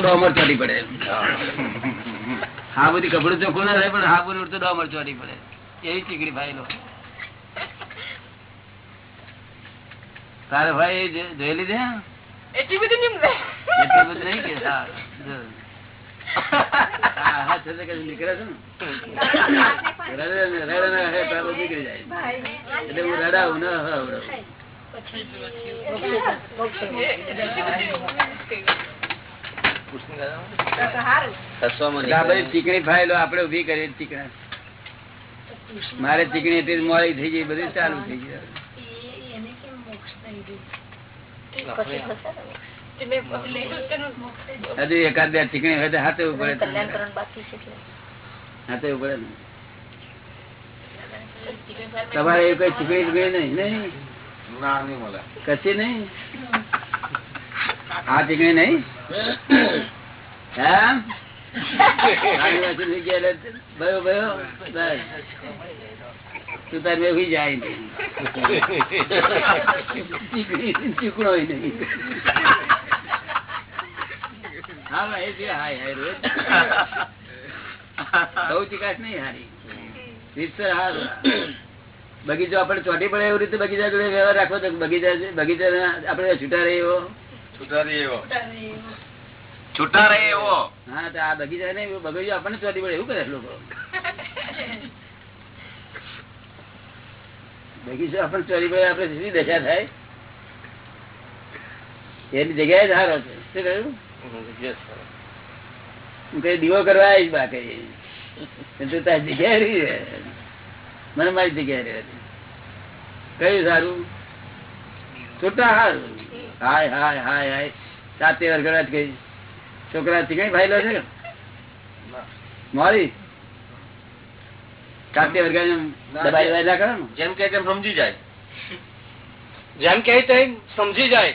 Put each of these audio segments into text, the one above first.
તો ડોમર ચોટી પડે. હા બધી કપડું ચોખ્ખું ના થાય પણ હા બધી ઉડતો ડોમર ચોટી પડે. એવી ચીકણી ફાઈલો તારે ભાઈ એ જો- જોઈ લીધે? એટલી બધી નિમ લે એટલું બધું નહીં કે? હા, જો. હા, હા, છતાં કે નીકળે છે ને. રડે ને, રડે ને, હે, તો આ બધું નીકળી જાય. એટલે હું રડાવું ન હવડાવું. એટલે આ બધી ચીકણી ફાઇલો આપણે ઊભી કરી ચીકણા. મારે ચીકણી હતી મોડી થઈ ગઈ બધું ચાલુ થઈ ગયું. હજુ એકાદ બે ચીકણી હોય તો હાથે બાકી હાથે પડે તમારે એ કઈ ચીકણી નહીં નહીં? ના નહીં મળે. કશી નહીં? આ ચીકણી નહીં. ચીકણી હાય હાય રોજ બહુ ચિકાશ નહીં હારી. બગીચો આપડે ચોટી પડે એવી રીતે બગીચા જોડે વ્યવહાર રાખવો તો બગીચા બગીચા આપડે છૂટા રહી એવો. સુધારી એવો. છૂટા રહે એવો. હા તો આ બગીચા ને એવું આપણને ચોટી પડે એવું કરે લોકો. બગીચો આપણને ચોરી પડે આપણે સીધી દશા થાય. એની જગ્યાએ જ હારો છે. શું કહ્યું? હું કઈ દીવો કરવા આવીશ બા કઈ. તું તારી જગ્યાએ રહી રે. મને મારી જગ્યાએ રહે કયું સારું? છૂટા હારું. હાય હાય હાય હાય. સાતે વરગડા જ કઈ છોકરા ભાઈલો છે? મારી? સાતે વરગડા કરો જેમ કે તેમ સમજી જાય. જેમ કે તેમ સમજી જાય.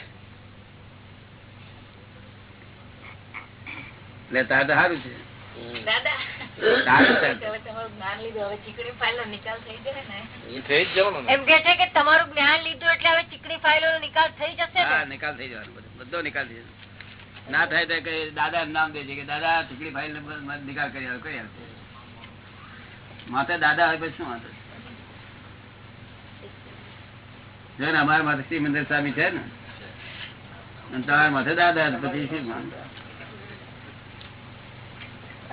એટલે તાર તો સારું છે. દાદા. સારું છે. હવે તમારું જ્ઞાન લીધું નિકાલ ને. એ થઈ જ જવાનું ને. એમ કે છે કે તમારું જ્ઞાન લીધું એટલે હવે ચીકણી ફાઇલો નો નિકાલ થઈ જશે નિકાલ થઈ જવાનો બધો. બધો નિકાલ થઈ જવાનો ના થાય તો કઈ દાદા એમ નામ દેજે કે દાદા ચીકડી ફાઇલ નિકાલ કરી આવો કરી આવશે માથે દાદા હોય પછી શું વાંધો? જો ને અમારા માથે શ્રી મંદિર સ્વામી છે ને? તમારા માથે દાદા પછી શું વાંધો એની કેવી વાત કરો કેવી વાત કરે છે.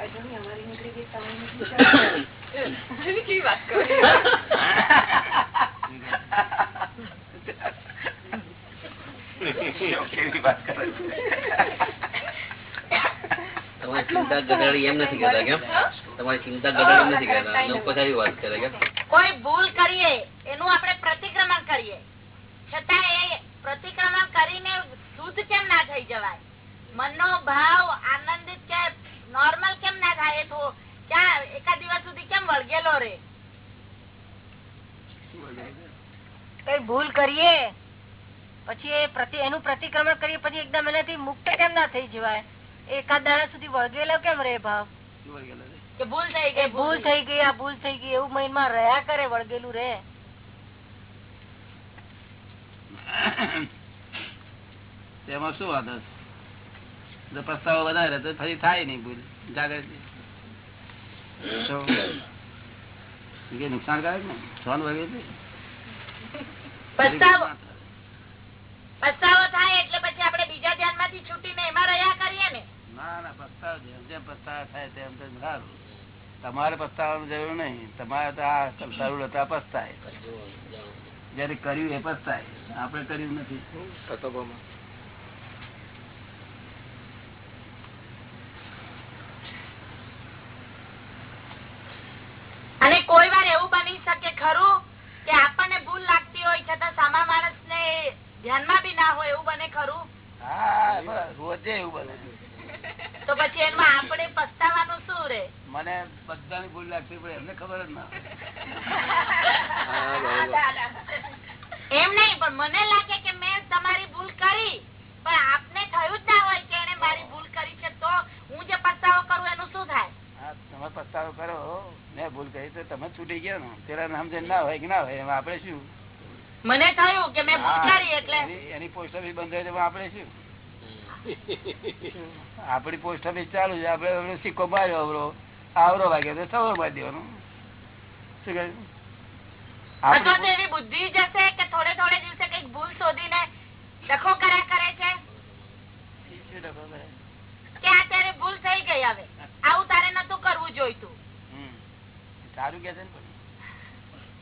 તમારી ચિંતા ગઢાડી એમ નથી કરતા કેમ? તમારી ચિંતા ગઢાડી નથી કરતા. લોકો વાત કરે કેમ? કોઈ ભૂલ કરીએ, એનું આપણે પ્રતિક્રમણ કરીએ. છતાં એ પ્રતિક્રમણ કરીને શુદ્ધ કેમ ના થઈ જવાય? મનનો ભાવ ના થાય તો ક્યાં એકાદ દિવસ સુધી કેમ વળગેલો રે? કઈ ભૂલ કરીએ? પછી પ્રતિ એનું પ્રતિક્રમણ કરીએ પછી એકદમ એનાથી મુક્ત કેમ ના થઈ જવાય? એકાદ દાડા સુધી વળગેલો કેમ રે ભાવ? કે ભૂલ થઈ ગઈ ભૂલ થઈ ગઈ. આ ભૂલ થઈ ગઈ એવું મહિનમાં રહ્યા કરે વળગેલું રે? તેમાં શું વાંધો? પસ્તાવો વધારે તો ફરી થાય નહીં ભૂલ જાગૃતિ. તો નુકસાનકારક ને? સોન વગે છે પસ્તાવો. પસ્તાવો થાય એટલે પછી આપણે બીજા ધ્યાનમાંથી છૂટીને એમાં રહ્યા કરીએ ને. ના ના પસ્તાવ જેમ જેમ પસ્તાવા થાય તેમ તેમ સારું. તમારે પસ્તાવાની જરૂર નહીં. તમારે તો આ સારું હતા પસ્તાય. જયારે કર્યું એ પસ્તાય. આપણે કર્યું નથી કતોબોમાં. અને કોઈ વાર એવું બની શકે ખરું કે આપણને ભૂલ લાગતી હોય છતાં સામા માણસ ને ધ્યાનમાં બી ના હોય એવું બને ખરું હા બસ, રોજે એવું બને તો પછી એમાં આપણે પસ્તાવાનું શું રે મને બધાની ભૂલ લાગતી પડે એમને ખબર જ ના. એમ નહીં પણ મને લાગે કે મેં તમારી ભૂલ કરી પણ આપને થયું જ ના હોય કે એને મારી ભૂલ કરી છે તો હું જે પસ્તાવો કરું એનું શું થાય? તમે પસ્તાવો કરો. મેં ભૂલ કરી તો તમે છૂટી ગયા ને. પેલા નામ જે ના હોય કે ના હોય એમાં આપણે શું? મને થયું કે મેં ભૂલ કરી એટલે એની- પોસ્ટ ઓફિસ બંધ હોય તો એમાં આપણે શું? આપડી પોસ્ટ ઓફિસ ચાલુ છે આપડે સિક્કો માર્યો આવરો આવરો વાગ્યો તો સવરો મારી દેવાનું શું કહ્યું અથવા તો આપડી- એવી બુદ્ધિ જશે કે થોડે થોડે દિવસે કંઈક ભૂલ શોધીને ડખો કર્યા કરે છે? કે આ ભૂલ થઈ ગઈ હવે. આવું તારે નતું કરવું જોઈતું. સારું કે છે ને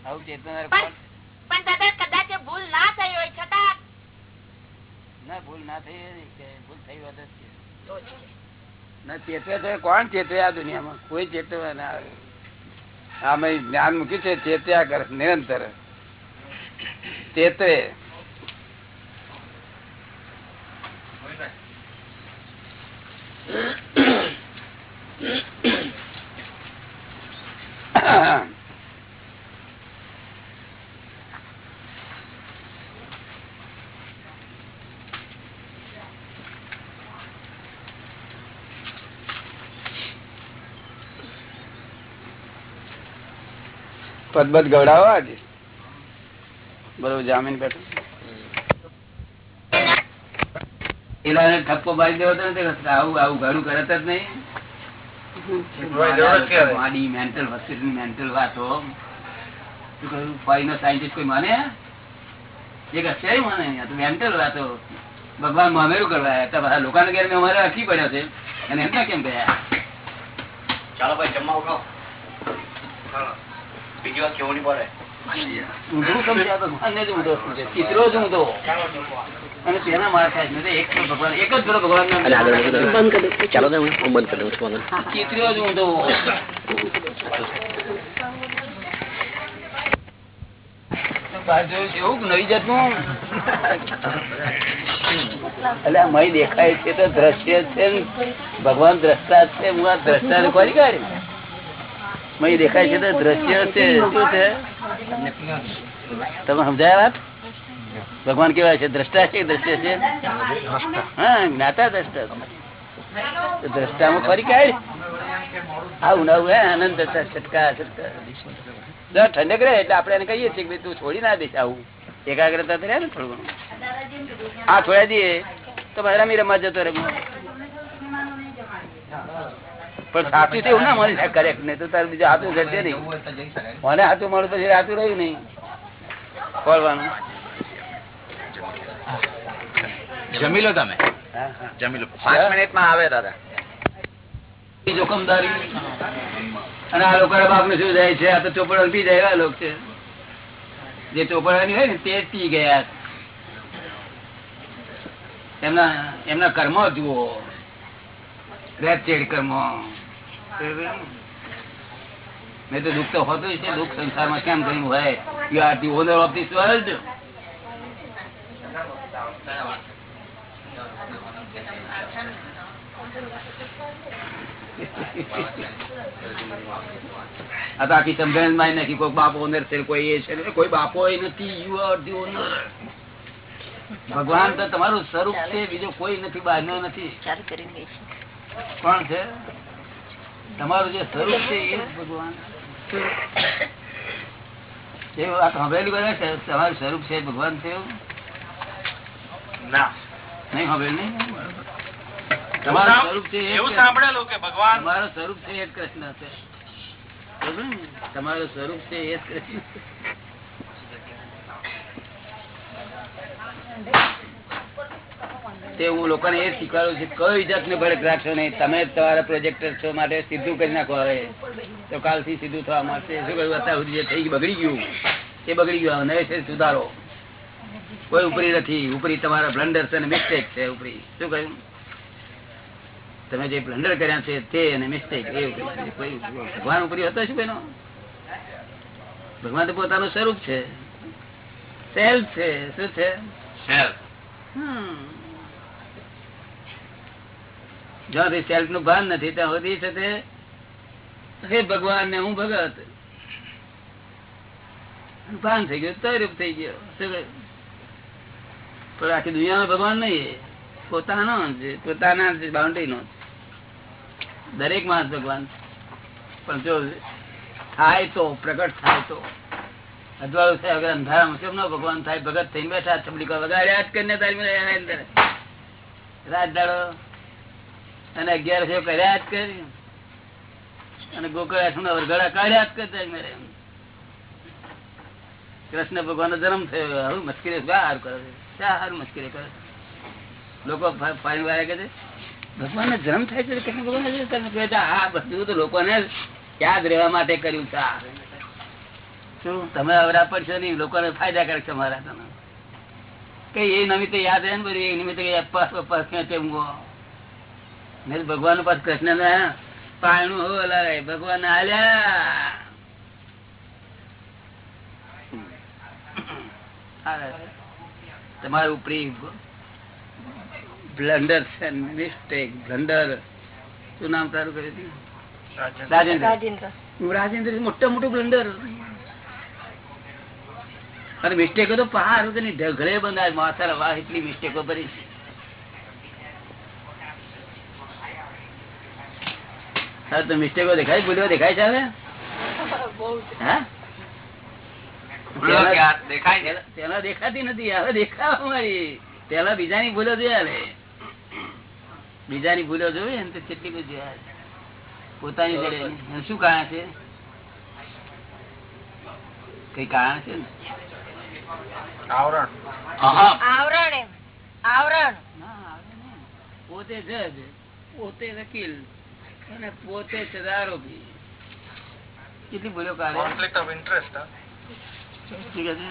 આવું ચેતનાર પણ દાદા કદાચ એ ભૂલ ના થઈ હોય છતાં. ના ભૂલ ના થઈ ભૂલ થઈ વાત જ છે. ચેતવે તો કોણ ચેતવે આ દુનિયામાં? કોઈ ચેતવે ના આવે. આમાં જ્ઞાન મૂક્યું છે, ચેત્યા કર, નિરંતર. ચેતવે. પદબદ ગવડાવો આજે બરોબર જામીન બેઠો એલા ઠપકો મારી દેવો તો આવું આવું ઘણું કરત જ નહીં. શીખવાની જરૂર જ ક્યારે? માડી મેન્ટલ હોસ્પિટલ મેન્ટલ વાતો શું સાયન્ટિસ્ટ કોઈ માને? એક હશે માને તો મેન્ટલ વાતો ભગવાન મામેરું કરવા આવ્યા બધા લોકોને ઘેર અમારે અટકી પડ્યો છે. અને એમના કેમ ગયા? ચાલો ભાઈ જમવા ઉઠો. બીજી કેવું નહીં. પડે દેખાય છે તો દ્રશ્ય છે ભગવાન દ્રષ્ટા છે હું આ દ્રષ્ટા ને કોની કાઢી. મય દેખાય છે તો દ્રશ્ય છે શું છે? તમે સમજાય વાત? ભગવાન કેવા છે? દ્રષ્ટા છે દ્રશ્ય છે? હા જ્ઞાતા દ્રષ્ટા દ્રષ્ટામાં ફરી કાઢ આવું નવું હે આનંદ છટકા છટકા. ઠંડક રહે એટલે આપણે એને કહીએ છીએ કે ભાઈ તું છોડી ના દઈશ આવું. એકાગ્રતા તો ને થોડું ઘણું. આ છોડી દઈએ તો મારા રમી રમવા જતો રહે. પણ સાચું એવું ના મળી. જાય કરેક્ટ નહીં તો તારે બીજું હાથું ઘટશે નહીં. મને હાથું મળ્યું પછી હાથું રહ્યું નહીં. ખોલવાનું જમી લો તમે. જમી લો. પાંચ મિનિટમાં આવે દાદા. જોખમદારી. અને આ લોકો બાપ ને શું જાય છે? આ તો ચોપડા પી જાય એવા લોકો છે. જે ચોપડાની હોય ને તે પી ગયા. એમના એમના કર્મ જુઓ. રેપચેડ કર્મો. મેં તો દુઃખ તો હોતું છે. દુઃખ સંસારમાં કેમ કઈ હોય? You are the owner of this world આ તો આખી સમજણમાં નથી કોઈ બાપ ઓનર છે કોઈ એ છે. કોઈ બાપો નથી. યુ આર ધી ઓનર ભગવાન તો તમારું સ્વરૂપ છે બીજો કોઈ નથી બહારનો નથી. કોણ છે? તમારું જે સ્વરૂપ છે એ ભગવાન. સાંભળેલું તમારું સ્વરૂપ છે ભગવાન છે એવું? ના. નહીં સાંભળેલું? નહીં તમારું સ્વરૂપ છે એ જ એવું સાંભળેલું કે ભગવાન? તમારું સ્વરૂપ છે એ જ કૃષ્ણ છે. તમારું સ્વરૂપ છે એ જ કૃષ્ણ તે હું લોકોને એ શીખવાડું છું કઈ જાતને ભડક રાખશો નહીં. તમે તમારા પ્રોજેક્ટર છો માટે સીધું કરી નાખો હવે. તો કાલથી સીધું થવા મળશે શું કહ્યું અત્યાર સુધી જે થઈ બગડી ગયું. એ બગડી ગયું. નવે છે સુધારો. કોઈ ઉપરી નથી. ઉપરી તમારા બ્લન્ડર અને મિસ્ટેક છે ઉપરી. શું કહ્યું તમે જે બ્લન્ડર કર્યા છે તે અને મિસ્ટેક એ ઉપરી. કોઈ ભગવાન ઉપરી હતો શું બેનો ભગવાન તો પોતાનું સ્વરૂપ છે. સેલ્ફ છે. શું છે? હમ. જ્યાં સેલ્ફનું ભાન નથી ત્યાં સુધી છે હે ભગવાન ને હું ભગત. ભાન થઈ ગયું, તૈરૂપ થઈ ગયો. આખી દુનિયાનો ભગવાન નહીં પોતાનો પોતાના બાઉન્ડ્રી નો દરેક માણસ ભગવાન પણ જો થાય તો, પ્રગટ થાય તો. અજવાળું અંધારામાં કેમ ન ભગવાન થાય? ભગત થઈને બેઠા ચપલીકા વગાડ્યા જ કરીને તારી અંદર. અને અગિયારસો કર્યા જ કરી. અને ગોકળ આઠમના વરઘડા કાઢ્યા જ કરતા મેરે કૃષ્ણ ભગવાન જન્મ થયો. હવે મશ્કરી બહાર કરે છે. હારું મસ્કરી કરે લોકો પાણી વાળા કે છે? ભગવાન જન્મ થાય છે કૃષ્ણ ભગવાન આ બધું તો લોકોને યાદ રહેવા માટે કર્યું છે. શું? તમે અવરા પડશો નહીં. લોકોને ફાયદાકારક છે મારા તમે. કઈ એ નિમિત્તે યાદ રહે ને બધું. એ નિમિત્તે અપાસ ક્યાં ખેંચે ઊંઘો. ભગવાન પાસ કૃષ્ણ ને પાણું હોય ભગવાન હાલ્યા. તમારું ઉપરી બ્લન્ડર છે મિસ્ટેક બ્લન્ડર. શું નામ તારું કર્યું હતું? રાજેન્દ્ર. રાજેન્દ્ર. મોટા મોટું બ્લન્ડર. અને મિસ્ટેકો તો પહાડ ઢગલે બંધાય માથા વાહ એટલી મિસ્ટેકો કરી છે હા તો મિસ્ટેકો દેખાય ભૂલ્યો દેખાય છે હવે? ભૂલો દેખાય છે? પેલા- પેલા દેખાતી નથી હવે દેખાવા મળી પેલા બીજાની ભૂલો જોયા બીજાની ભૂલો જોઈ ને તો કેટલી બધી જોયા પોતાની જોડે શું કારણ છે? કઈ કારણ છે ને? આવરણ. આવરણ એમ. આવરણ. ના, આવે નહીં. પોતે જજ પોતે વકીલ. અને પોતે કેટલી ભૂલો કાઢે કોન્ફ્લિક્ટ ઓફ ઇન્ટરેસ્ટ શું કહે છે?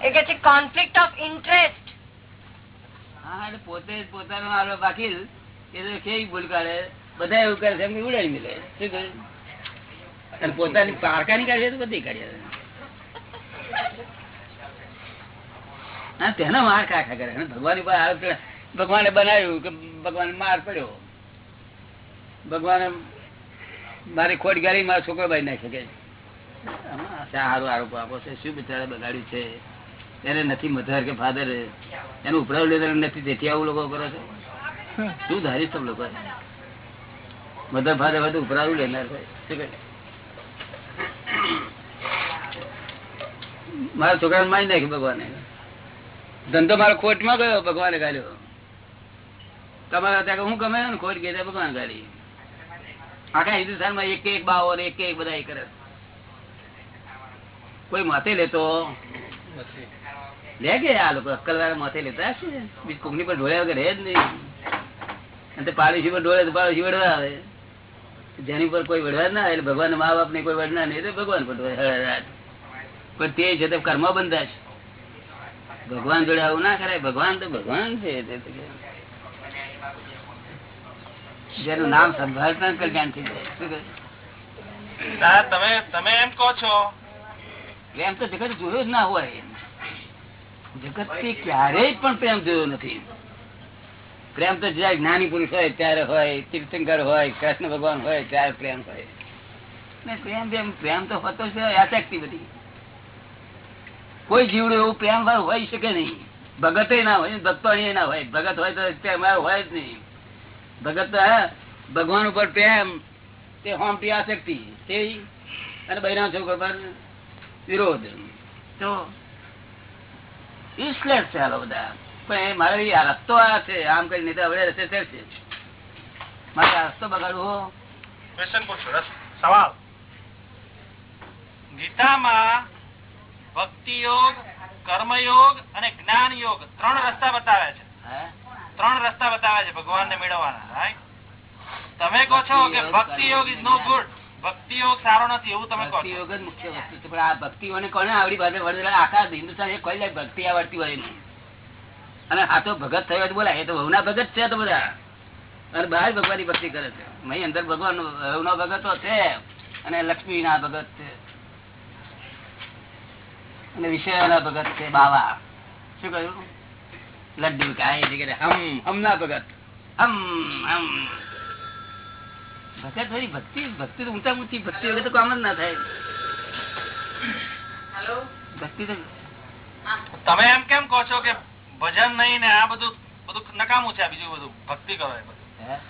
એ કે છે કોન્ફ્લિક્ટ ઓફ ઇન્ટરેસ્ટ હા એટલે પોતે પોતાનો આરો વકીલ એ તો કેવી ભૂલ કાઢે? બધા એવું કરે છે એમ ઉડાડી મિલે. શું કહે? અને પોતાની પારકાની કાઢીએ તો બધી કાઢીએ હા તેનો માર ખા ખા કરે ભગવાન ઉપર ભગવાને બનાવ્યું કે ભગવાન માર પડ્યો. ભગવાને મારી ખોટ ગાડી મારો છોકરો ભાઈ નાખી શકે સારું આરોપ આપો છે, શું બિચારે બગાડ્યું છે? એને નથી મધર કે ફાધર એનું ઉપરાવ લેતા નથી તેથી આવું લોકો કરે છે? શું ધારી સબ લોકો? મધર ફાધર બધું ઉપરાવું લેનાર કહે? મારા છોકરાને મારી નાખ્યું ભગવાને. ધંધો મારો ખોટમાં ગયો, ભગવાને ગાલ્યો તમારા ત્યાં હું ગમે ને ખોટ ગયા ભગવાન ગાડી આખા હિન્દુસ્તાનમાં એક એક બાવો ને એક એક બધા કરે. કોઈ માથે લેતો? લે કે આ લોકો અક્કલ માથે લેતા બીજું કોકની પર ઢોળ્યા વગર રહે જ નહીં. અને તે પાડોશી પર ઢોળે તો પાડોશી વડવા આવે. જેની પર કોઈ વડવા ના એટલે ભગવાન મા બાપ ને કોઈ વડના નહીં ભગવાન પર પણ તે છે તે કર્મ બંધા છે ભગવાન જોડે આવું ના કરાય. ભગવાન તો ભગવાન છે. જેનું નામ સંભાળ જ કલ્યાણ થઈ જાય તમે તમે એમ કહો છો. પ્રેમ તો જગત જોયો જ ના હોય. જગતથી ક્યારેય પણ પ્રેમ જોયો નથી. પ્રેમ તો જયારે જ્ઞાની પુરુષ હોય ત્યારે હોય તીર્થંકર હોય કૃષ્ણ ભગવાન હોય ત્યારે પ્રેમ હોય. ને પ્રેમ પ્રેમ પ્રેમ તો હોતો છે આસક્તિ બધી. કોઈ જીવડું એવું પ્રેમ હોય શકે નહીં. ભગત ના હોય ભક્તો ના હોય. ભગત હોય તો પ્રેમ હોય જ નહીં. ભગત ભગવાન ઉપર પ્રેમ તે હોમટી આસક્તિ તે અને બહેરા છોકરો પર વિરોધ. તો? યુઝલેસ છે આ બધા. પણ એ મારે આ રસ્તો આ છે આમ કરી નહીં તો હવે રસ્તે ચડશે મારે આ રસ્તો બગાડવો. ક્વેશ્ચન પૂછો સવાલ. ગીતામાં ભક્તિ યોગ કર્મયોગ અને જ્ઞાન યોગ ત્રણ રસ્તા બતાવ્યા છે. હે? ત્રણ રસ્તા બતાવે છે ભગવાનને મેળવવાના right? તમે કહો છો કે ભક્તિ યોગ ઇઝ નો ગુડ ભક્તિ યોગ સારો નથી એવું તમે કહો ભક્તિ યોગ જ મુખ્ય વસ્તુ છે પણ આ ભક્તિઓને કોને આવડી? પાસે વડોદરા આખા હિન્દુસ્તાન એ કોઈ ભક્તિ આવડતી હોય નહીં. અને આ તો ભગત થયો બોલાય એ તો વહુના ભગત છે તો બધા. અને બહાર ભગવાનની ભક્તિ કરે છે. મહી અંદર ભગવાન વહુના ભગતો છે અને લક્ષ્મી ના ભગત છે. અને વિષયના ભગત છે બાવા. શું કહ્યું? લડ્ડુ કાય જગ્યાએ હમ હમ ના ભગત. હમ હમ. ભગત હોય ભક્તિ ભક્તિ તો ઊંચા ઊંચી ભક્તિ વગર તો કામ જ ના થાય. ભક્તિ તો તમે એમ કેમ કહો છો કે ભજન નહીં ને આ બધું બધું નકામું છે બીજું બધું? ભક્તિ કરો એ બધું.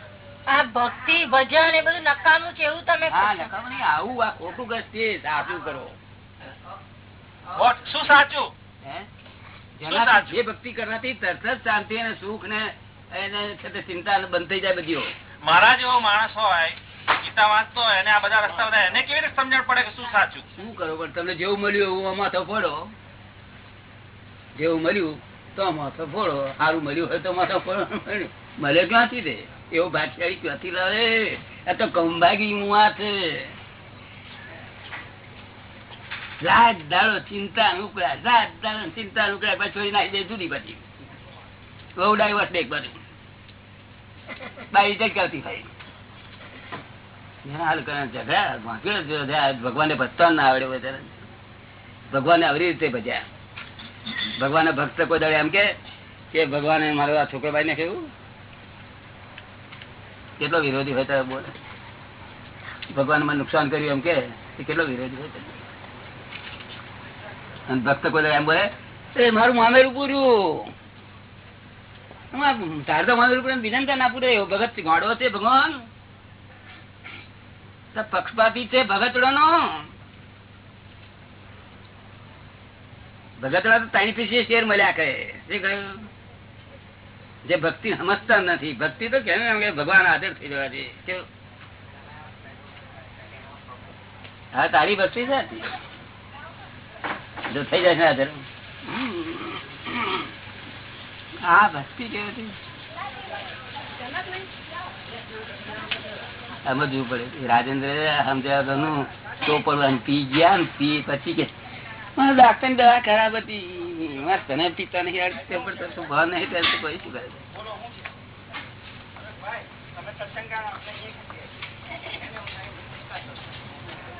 આ ભક્તિ ભજન એ બધું નકામું છે એવું તમે હા છો. નહીં આવું આ ખોટું કર સાચું કરો? શું સાચું? હે? જે ભક્તિ કરવાથી તરત જ શાંતિ અને સુખ ને એને ચિંતા બંધ થઈ જાય બધી મારા જેવો માણસ હોય ગીતા વાંચતો હોય અને આ બધા રસ્તા બધા એને કેવી રીતે સમજણ પડે કે શું સાચું? શું કરો? પણ તમને જેવું મળ્યું એવું માથો ફોડો જેવું મળ્યું તો માથો ફોડો સારું મળ્યું હોય તો માથો ફોડો મળે ક્યાંથી દે એવો ભાગશાળી ક્યાંથી લાવે? આ તો કંભાગી મુઆ છે. રાત દાડો ચિંતા નુકડા રાત દાડો ચિંતા નુકડા પછી છોડી નાખી દે જુદી બધી. બહુ ડાયવર્સ એક બાજુ. બાઈ જ કરતી જ ભગવાનને ભજતા ના આવડે વધારે ભગવાનને આવી રીતે ભજ્યા. ભગવાન ભક્ત કોઈ દળે એમ કે ભગવાને મારો આ છોકરો ભાઈ ને કેવું કેટલો વિરોધી હોય બોલે. ભગવાનમાં નુકસાન કર્યું એમ કે કેટલો વિરોધી હોય. ભક્ત કોઈ એમ બોલે, એ, મારું મામેરું પૂર્યું. ભગતડો તો ત્રણ પીસી શેર મળ્યા કરે. જે ભક્તિ સમજતા નથી. ભક્તિ તો કેમ એમ કે ભગવાન હાજર થઈ જવા છે. હા, તારી ભક્તિ છે? જો થઈ જશે હાજર હા ભક્તિ કેવી હતી? સમજવું પડે. રાજેન્દ્ર સમજાવ ચોપડવાનું પી ગયા પી પછી કે ડાક્ટરની દવા ખરાબ હતી. તને પીતા નહીં પણ તો ભાવ નહીં તો કોઈ શું કરે?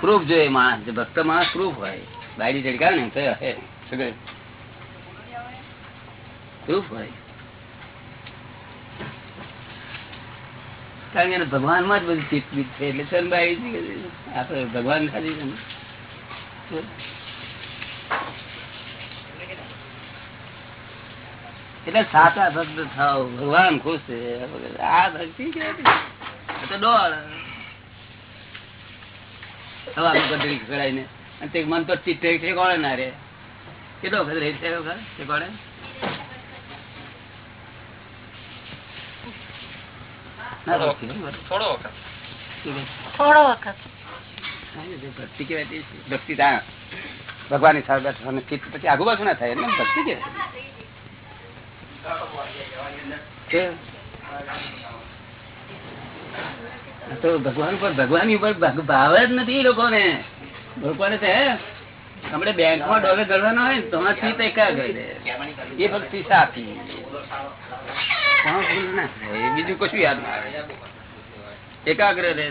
પ્રૂફ જોઈએ માણસ. ભક્ત માણસ પ્રૂફ હોય. બાયડી ચડકાવે ને તો હે, સગળે. પ્રૂફ હોય કારણ કે એને ભગવાનમાં જ બધી ચિત્ત બીત છે, એટલે ચલ બાયડી આપડે ભગવાન ખાલી છે એટલે સાચા ભક્ત થાવ ભગવાન ખુશ છે. આ ભક્તિ કે તો ડોળ સવાનું ગઢડી કરાઈને અને તે મન તો ચિત્તે છે કોણે ના રે. કેટલો વખત રહી છે વખત? થોડો વખત. વખત. ભક્તિ બેઠો અને ચિત્ત પછી આગુ પાછું ના થાય. એટલે ભક્તિ કે? તો ભગવાન ઉપર ભગવાન ઉપર ભગ- ભાવ જ નથી એ લોકોને. તો હે આપણે બેંકમાં ડોલર ગળવાનો હોય ને તો આથી તો એકાગ્ર રહે. એ ના થાય. એ બીજું કશું યાદ ના આવે. એકાગ્ર રહે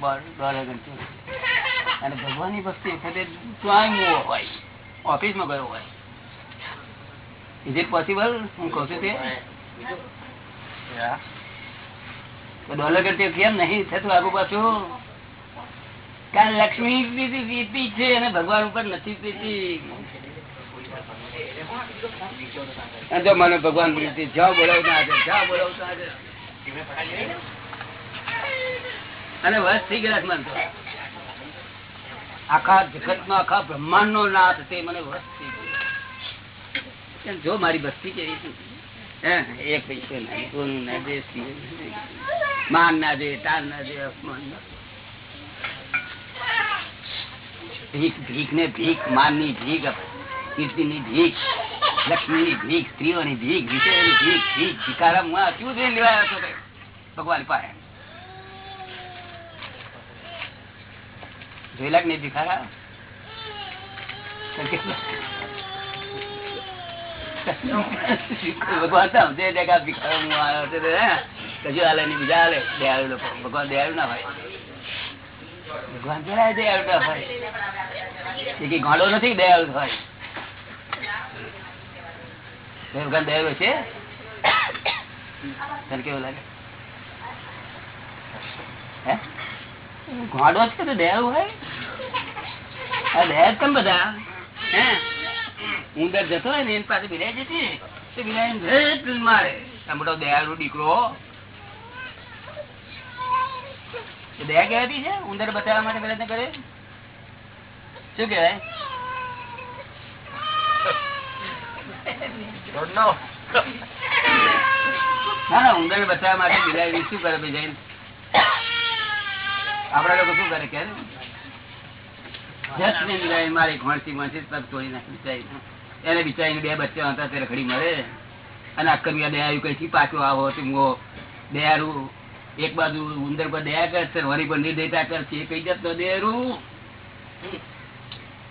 પર ડોલર ગણતું અને ભગવાનની ભક્તિ વખતે હોય ઓફિસમાં ગયો હોય. ઇઝ ઇટ પોસિબલ હું કહું છું તે. ડોલર કરતી કેમ નહીં થતું આગુ પાછું. કારણ લક્ષ્મી પીતી પીતી છે અને ભગવાન ઉપર નથી પીતી. જો મને ભગવાન પીતી જાઓ બોલાવતા હશે જાઓ બોલાવતા હશે અને વસ થઈ ગયા મન આખા જગત નો આખા બ્રહ્માંડ નો નાથ તે મને વસ થઈ ગયો. જો મારી ભક્તિ કેવી છે? એક પૈસો ના દેશ. માન ના દે, તાન ના દે, અપમાન ના દે. ભીખ ભીખ ને ભીખ માનની ભીખ કીર્તિ ની ભીખ લક્ષ્મી ની ભીખ, સ્ત્રીઓની ભીખ, વિષયોની ભીખ ભીખ મુઆ શું જોઈને લેવાયો છો ભગવાન પાસે. જોયેલા કે નહીં ભિખારા? ભગવાન તો દયાળુ લોકો. ભગવાન દયાળુ ના હોય. ભગવાન જરાય દયાળુ હોય. કે ગાંડો નથી દયાળુ હોય. ભગવાન દયાળુ છે? તને કેવું લાગે? ગાંડો છે તો દયાળુ હોય? આ દયા કેમ બધા? હે? ઉંદર જતો હોય ને, એની પાસે બિલાઈ જતી બિલાઈ મારે. દયાળ દયાળુ દીકરો એ દયા કહેવાતી છે? ઉંદર બચાવવા માટે પ્રયત્ન કરે શું કહેવાય? ના ના ઉંદર બચાવવા માટે બીજા શું કરે? જઈને આપડા લોકો શું કરે? કે ને? બિલાડી મારી ઘોણસી ઘોણસી તક તોડી નાખી એને બિચારી બે બચ્ચા હતા તે રખડી મળે અને અક્કમિયા દયા કઈ પાછું આવો ટીંગો દયારું એક બાજુ ઉંદર પર દયા કરશે વરી પર નિર્દયતા કરશે એ કઈ જતો દેરું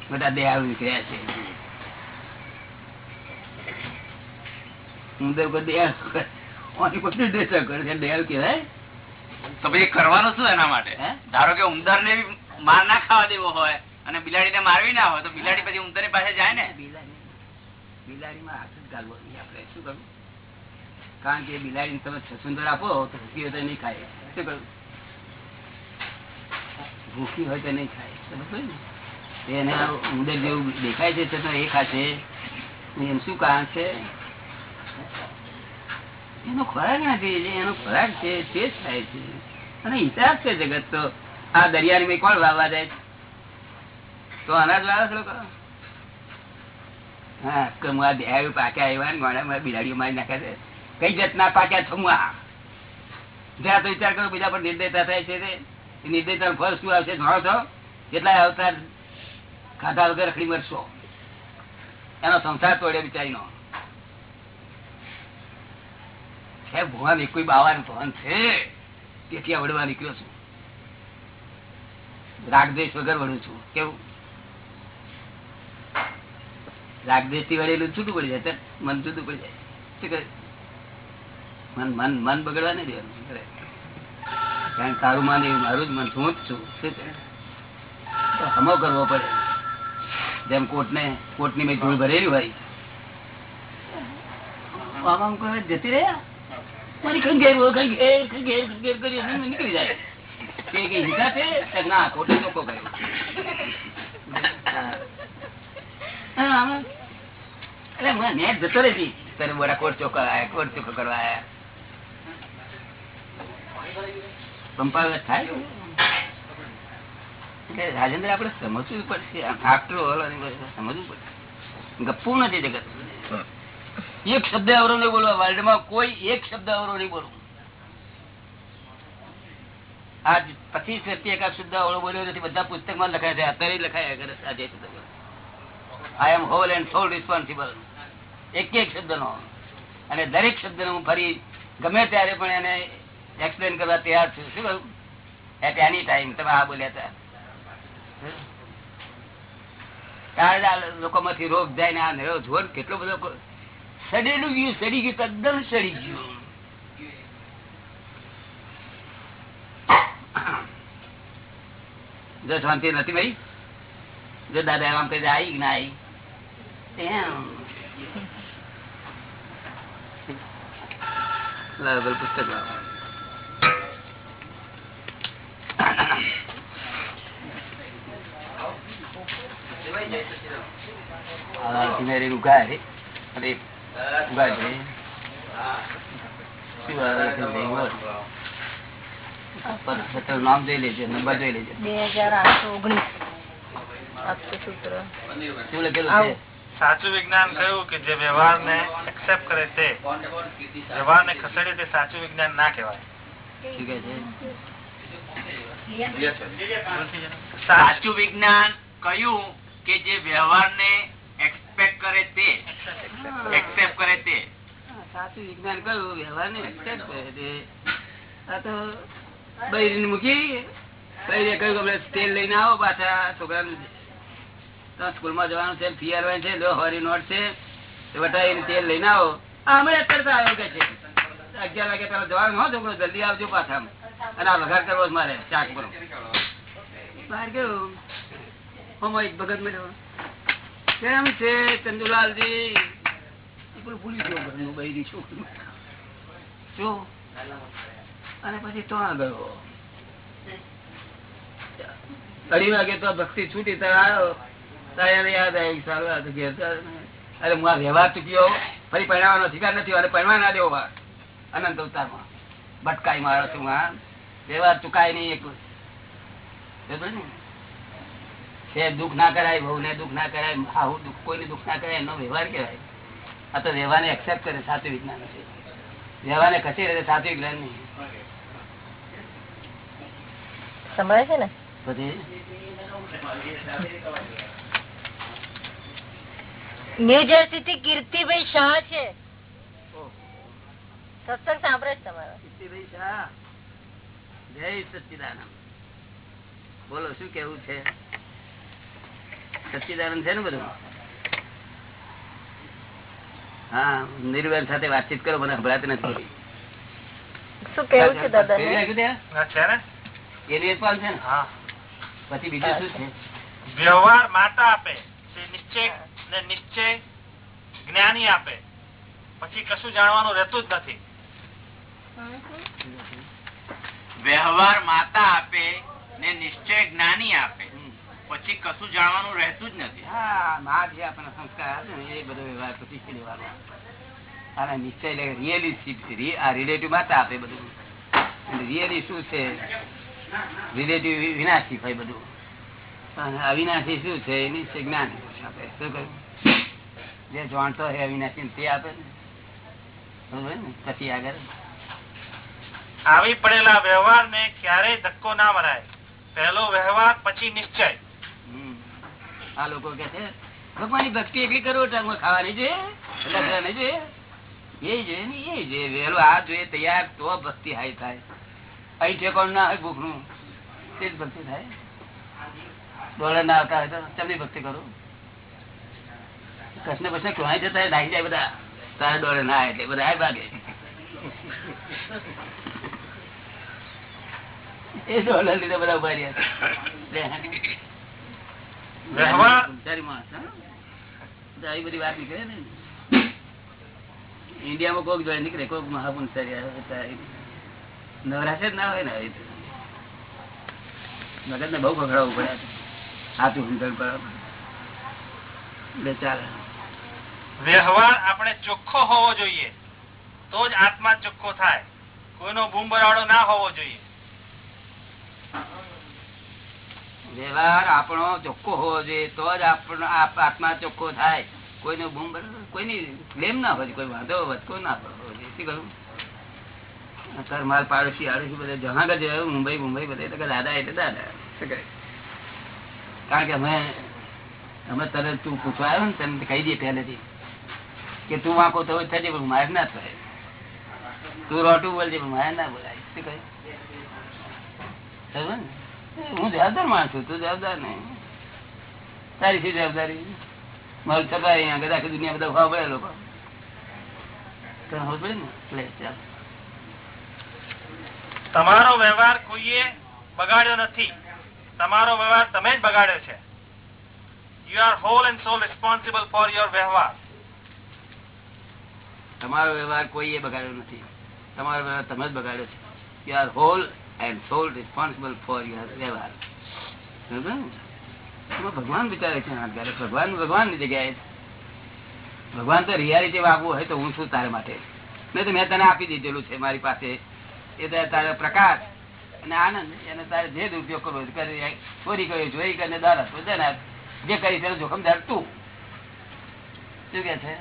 બધા દયા નીકળ્યા છે. ઉંદર પર દયા. ઓની પર નિર્દયતા કરે છે દયાળુ કહેવાય તો પછી કરવાનું શું એના માટે? ધારો કે ઉંદર ને માર ના ખાવા દેવો હોય અને બિલાડી ને મારવી ના હોય તો બિલાડી પછી ઉંદર પાસે જાય ને? બિલાડી બિલાડીમાં હાથ જ ગાલવો આપડે આપણે. શું કરવું? કારણ કે બિલાડી તમે છસુંદર આપો, તો ભૂખી હોય તો નહીં ખાય. શું કરું ભૂખી હોય તો નહીં ખાય? એને ઉંદર જેવું દેખાય છે, તો એ ખાશે. એમ શું કારણ છે? એનો ખોરાક નથી એનો ખોરાક છે, તે જ થાય છે. અને હિસાબ છે જગત તો. આ દરિયાની મેં કોણ વાવવા જાય? તો અનાજ વાવે છે લોકો હા આ બે પાક્યા આવ્યા ને ગોળામાં બિલાડીઓ મારી નાખ્યા છે. કઈ જાતના પાક્યા છમવા જ્યાં તો વિચાર કરો, બીજા પર નિર્દયતા થાય છે નિર્દયતા ફળ શું આવશે જાણો છો? કેટલાય અવતાર ખાધા વગર રખડી મરશો. એનો સંસાર તોડે બિચારીનો. ભગવાન એક બાવાનું ભવન છે? તેથી આ વડવા નીકળ્યો છું. રાગદેશ વગર વળું છું. કેવું? રાગદેશથી વળેલું છૂટું પડી જાય મન જુદું પડી જાય. મન મન મન બગડવા નહીં દેવાનું કારણ તારું મન મારું જ મન, હું જ છું, શું કરવો પડે. જેમ કોટ ને કોટની મેં ધૂળ ભરેલી હોય. જતી રહ્યા? મને જતો રહેતી. તને બરા કોટ ચોખ્ખા આવ્યા કોટ ચોખ્ખો કરવા આયા. પંપાવત રાજેન્દ્ર આપડે સમજવું પડશે. આફ્ટર સમજવું પડશે. ગપ્પુ નથી જગત. એક શબ્દ અવરો નહીં બોલવા. વર્લ્ડમાં કોઈ એક શબ્દ અવરો નહીં બોલવું. આજ પચીસ વ્યક્તિ એક શબ્દ અવળો બોલ્યો નથી. બધા પુસ્તકમાં લખાય છે. અત્યારે લખાય આજે I am whole and sole responsible એક એક શબ્દ નો અને દરેક શબ્દ હું ફરી ગમે ત્યારે પણ એને એક્સપ્લેન કરવા તૈયાર છું. શું કહ્યું એટ એની ટાઈમ તમે આ બોલ્યા હતા. ત્યારે આ લોકોમાંથી રોગ જાય ને આ નવો જોર કેટલો બધો સડેલું ગયું, સડી ગયું, તદ્દન સડી ગયું. જો શાંતિ નથી ભાઈ? જો દાદા એમ કહી આવી ના આવી પુસ્તક અને શું આવે છે? ભાઈ બોલ. આ પર સત્તર નામ જોઈ લેજો નંબર જોઈ લેજો. બે હજાર આઠસો ઓગણીસ. સૂત્ર શું લખેલું છે? સાચું વિજ્ઞાન કહ્યું કે જે વ્યવહાર ને એક્સેપ્ટ કરે તે વ્યવહાર ને ખસેડે તે સાચું વિજ્ઞાન ના કહેવાય. છે? સાચું વિજ્ઞાન કયું કે જે વ્યવહાર ને એક્સપેક્ટ કરે તે. એક્સેપ્ટ કરે તે. સાચું વિજ્ઞાન કયું? વ્યવહાર ને એક્સેપ્ટ કરે તે. આ તો બૈરી મૂકી બૈરી કહ્યું કે આપણે તેલ લઈને આવો પાછા. છોકરાનું તો સ્કૂલમાં જવાનું છે ફી આલવાની છે લો હોરી નોટ છે. બધા વટાવીને તેલ લઈને આવો. આ હમણાં અત્યારે આવ્યો કે છે. અગિયાર વાગે પેલા જવાનું હો છોકરો જલ્દી આવજો પાછા અને આ વઘાર કરવો મારે ચાક પર બહાર કેવું હું એક ભગત મળ્યો. કેમ છે ચંદુલાલજી? ભૂલી ગયો બૈરી છોકરું શું અને પછી તો ગયો. અઢી વાગે તો ભક્તિ છૂટી ત્યારે આવ્યો. ત્યારે યાદ આવી સારું ઘેર અરે હું આ વ્યવહાર ચૂક્યો ફરી પહેરવાનો અધિકાર નથી અને પરિણામ ના દેવો અનંત અવતારમાં. ભટકાઈ મારો છું આ. વ્યવહાર ચુકાય નહીં એક. ને? છે દુઃખ ના કરાય બહુ ને દુઃખ ના કરાય આવું દુઃખ કોઈને દુઃખ ના કરાય એનો વ્યવહાર કહેવાય. આ તો વ્યવહારને એક્સેપ્ટ કરે સાચું વિજ્ઞાન છે વ્યવહારને ખસી રહે સાચું વિજ્ઞાન નહીં. સંભળાય છે ને? ન્યુ જર્સી થી કીર્તિભાઈ શાહ છે. સત્સંગ સાંભળે છે તમારો? કીર્તિભાઈ શાહ. જય સચ્ચિદાનંદ બોલો શું કેવું છે? સચ્ચિદાનંદ છે ને બધું? હા નિર્વેણ સાથે વાતચીત કરો મને ખબરાતી નથી શું કેવું છે દાદા ફેરવી નાખ્યું ત્યાં? હા, છે ને? એ નિર્પાલ છે ને? હા. પછી બીજું શું છે? વ્યવહાર માતા આપે નિશ્ચય ને નિશ્ચય જ્ઞાની આપે. પછી કશું જાણવાનું રહેતું જ નથી. વ્યવહાર માતા આપે ને નિશ્ચય જ્ઞાની આપે. પછી કશું જાણવાનું રહેતું જ નથી. હા માં જે આપણને સંસ્કાર આપે ને એ બધો વ્યવહાર પછી શીખી લેવાનો અને નિશ્ચય રિયલી આ રિલેટિવ માતા આપે બધું. રિયલી શું છે? રિલેટિવ વિનાશી ભાઈ બધું. અને અવિનાશી શું છે? એની જ્ઞાન આપે શું કહ્યું? જે જાણતો હોય અવિનાશી તે આપે ને. પછી આગળ. આવી પડેલા વ્યવહાર ને ક્યારેય ધક્કો ના મરાય. પહેલો વ્યવહાર પછી નિશ્ચય. આ લોકો કે છે, ભગવાનની ભક્તિ એટલી કરો ખાવાની જોઈએ એ જોઈએ એ જોઈએ આ જોઈએ તૈયાર, તો ભક્તિ હાઈ થાય. અહીં ઠેકોણ ના હોય ભૂખનું તે જ ભક્તિ થાય. ડોલર ના આવતા હોય તો તેમની ભક્તિ કરો? કૃષ્ણ પછી ક્યાંય જતા નાહી જાય બધા. તારા ડોલર ના એટલે બધા ભાગે. એ ડોલર લીધે બધા ઊભા રહ્યા વ્યવહાર સંસારી માણસ, હા? તો આવી બધી વાત નીકળે ને. ઇન્ડિયામાં કોક જોઈ નીકળે કોક મહાપુંસારી. નવરાશે જ ના હોય ને આવી રીતે. મગજને બહુ ખખડાવવું પડે હાથું હિંસણ પડે ચાલે. વ્યવહાર આપણે ચોખ્ખો હોવો જોઈએ. તો જ આત્મા ચોખ્ખો થાય. કોઈનો બૂમબરાડો ના હોવો જોઈએ. વ્યવહાર આપણો ચોખ્ખો હોવો જોઈએ, તો જ આપણો આત્મા ચોખ્ખો થાય. કોઈનો બૂમ કોઈની ક્લેમ ના હોય, કોઈ વાંધો વધકો ના જોઈએ શું કહ્યું અમે અમે તરત તું પૂછવા આવ્યો ને, તને કહી દઈએ પહેલેથી કે તું વાંકો તો થજે, પણ મારે ના થાય. તું રોટું બોલજે, પણ ના બોલાય. શું કહે? ને? હું જવાબદાર માણસ છું તું જવાબદાર નહીં. તારી શું જવાબદારી? મારું છતાં અહીંયા આગળ આખી દુનિયા બધા ઊભા પડે લોકો તમારો વ્યવહાર કોઈએ બગાડ્યો નથી. તમારો વ્યવહાર તમે જ બગાડ્યો છે. You are whole and sole responsible for your વ્યવહાર. તમારો વ્યવહાર કોઈએ બગાડ્યો નથી. તમારો વ્યવહાર તમે જ બગાડ્યો છે. You are whole and sole responsible for your વ્યવહાર? એમાં ભગવાન વિચારે છે ભગવાન ભગવાનની જગ્યાએ ભગવાન તો રિયાલિટી આપવું હોય તો હું છું તારા માટે. નહીં તો મેં તને આપી દીધેલું છે મારી પાસે. એ તારે પ્રકાશ અને આનંદ, એને તારે જે ઉપયોગ કરવો ચોરી કરી ચોરી કરીને દર હતો જે કરી તેનું જોખમ દર તું. શું કે છે?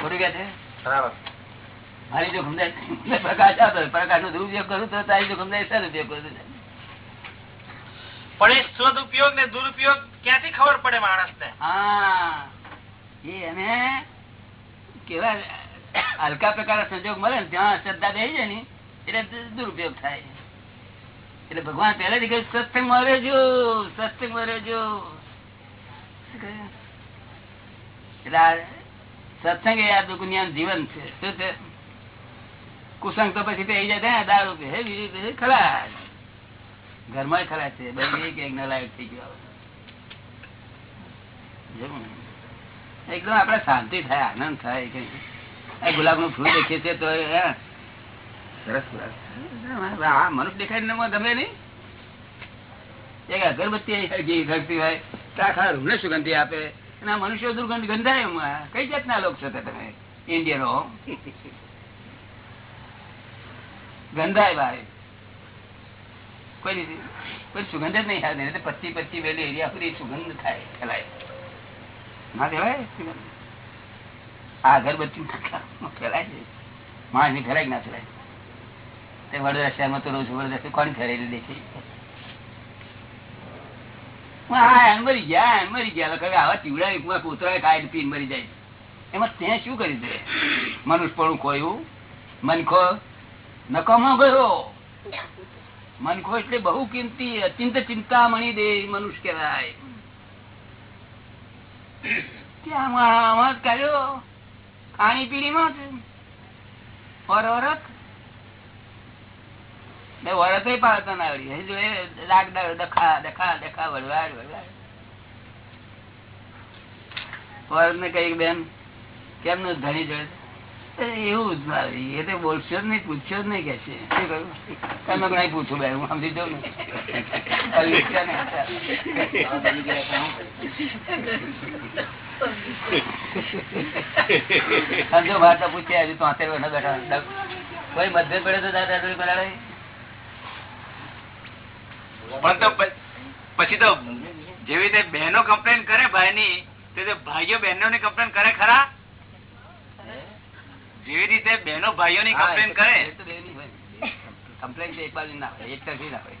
ખોટું કે છે? બરાબર. મારી જોખમદાર પ્રકાશ આપે પ્રકાશ નો દુરુપયોગ કરું તો તારી જોખમદારી સદુપયોગ કરું પણ એ સદુપયોગ ને દુરુપયોગ ક્યાંથી ખબર પડે માણસ ને હા એ એને કેવા હલકા પ્રકારના સંજોગ મળે ને ત્યાં શ્રદ્ધા બે છે ને એટલે દુરુપયોગ થાય. એટલે ભગવાન પહેલેથી કહ્યું સત્સંગમાં રહેજો સત્સંગમાં રહેજો? એટલે સત્સંગ એ આ દુનિયાનું જીવન છે. શું છે? કુસંગ તો પછી પી જાય દારૂ પીએ બીજું ખલાસ. ઘરમાં ખલાસ છે એક થઈ ગયો એકદમ આપડે શાંતિ થાય, આનંદ થાય કઈ ગુલાબનું ફૂલ દેખીએ છીએ તો સરસ મનુષ્ય દેખાય ગમે નઈ એક અગરબત્તી હળગી હોય આખા રૂમ ને સુગંધી આપે. અને મનુષ્યો દુર્ગંધ ગંધાય. કઈ જાતના લોક છો તમે? ઇન્ડિયનો? ગંધાય ભાઈ કોઈ કોઈ સુગંધ જ નહીં આવે પચી પચી વેલી એરિયા સુધી સુગંધ થાય, ફેલાય. ના દેવાય આ અગરબત્તી ફેલાય છે. માણસની ફેલાય ના ફેલાય? તે વડોદરા શહેરમાં તો રોજ વડોદરા કોણ ફેરાયેલી દેખી હા મરી ગયા એમ મરી ગયા. હવે આવા ચીવડા કૂતરા ખાઈ પીન મરી જાય એમાં તે શું કર્યું દે? મનુષ્ય પણ ખોયું મનખો નકામો ગયો. મનખો એટલે બહુ કિંમતી અત્યંત ચિંતામણી દે મનુષ્ય કહેવાય. ત્યાં આમાં- આમાં જ. ઓર વરત. પાડતા ના આવડી. જો એ લાગ દખા ડખા ડખા વળવાડ વળવાડ. વરત ને કઈ બેન કેમ નું ધણી જડે એવું જ તો સમજી. સમજો મારતા પૂછ્યા હજુ તોતેર વર્ષ બેઠા કોઈ મધ્ય પડે તો દાદા પણ તો પછી તો જેવી રીતે બહેનો કમ્પ્લેન કરે ભાઈ ની તે ભાઈઓ બહેનો ની કમ્પ્લેન કરે ખરા? જેવી રીતે બહેનો ભાઈઓ ની કમ્પ્લેન કરે. કમ્પ્લેન એક બાજુ ના હોય એક તરફી ના હોય.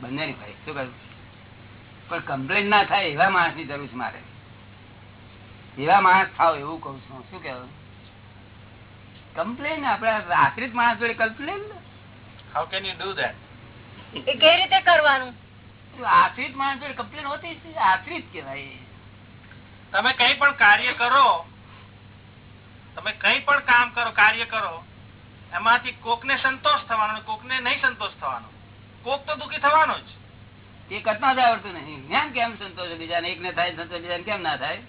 બંને ની ભાઈ શું કહ્યું? પણ કમ્પ્લેન ના થાય એવા માણસની જરૂર છે મારે. એવા માણસ થાવ એવું કઉ છું. શું કેવું કમ્પ્લેન આપડે આશ્રિત માણસ જોડે complain how can you do that એ કેવી રીતે કરવાનું? આશ્રિત માણસ જોડે કમ્પ્લેન હોતી છે આશ્રિત કેવાય તમે કઈ પણ કાર્ય કરો તમે કઈ પણ કામ કરો કાર્ય કરો એમાંથી કોકને સંતોષ થવાનો કોકને નહીં સંતોષ થવાનો. કોક તો દુઃખી થવાનો જ. એ કરતા જ આવડતું નહીં. એમ કેમ સંતોષ બીજાને? એકને થાય સંતોષ બીજાને કેમ ના થાય?